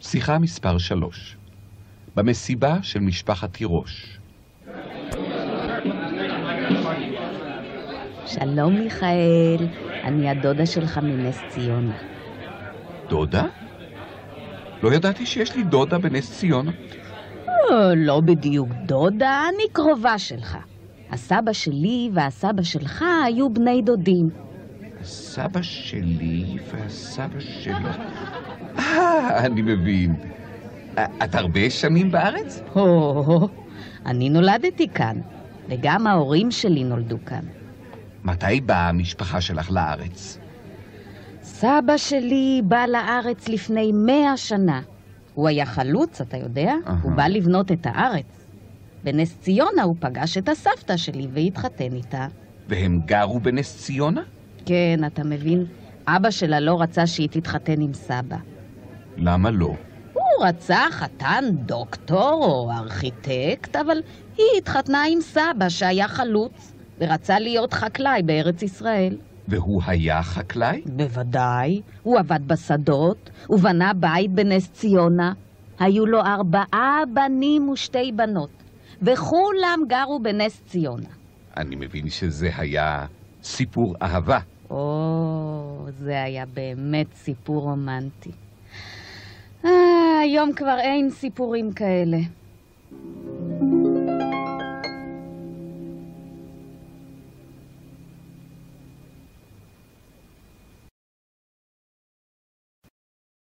שיחה מספר 3 במסיבה של משפחת תירוש שלום מיכאל, אני הדודה שלך מנס ציונה. דודה? לא ידעתי שיש לי דודה בנס ציונה. אה, לא בדיוק דודה, אני קרובה שלך. הסבא שלי והסבא שלך היו בני דודים. הסבא שלי והסבא שלך... אה, אני מבין. אה, את הרבה שנים בארץ? הו, אני נולדתי כאן, וגם ההורים שלי נולדו כאן. מתי באה המשפחה שלך לארץ? סבא שלי בא לארץ לפני מאה שנה. הוא היה חלוץ, אתה יודע? אהה. הוא בא לבנות את הארץ. בנס ציונה הוא פגש את הסבתא שלי והתחתן איתה. והם גרו בנס ציונה? כן, אתה מבין? אבא שלה לא רצה שהיא תתחתן עם סבא. למה לא? הוא רצה חתן דוקטור או ארכיטקט, אבל היא התחתנה עם סבא שהיה חלוץ, ורצה להיות חקלאי בארץ ישראל. והוא היה חקלאי? בוודאי, הוא עבד בשדות, הוא בנה בית בנס ציונה. היו לו ארבעה בנים ושתי בנות, וכולם גרו בנס ציונה. אני מבין שזה היה סיפור אהבה. או, זה היה באמת סיפור רומנטי. אה, היום כבר אין סיפורים כאלה.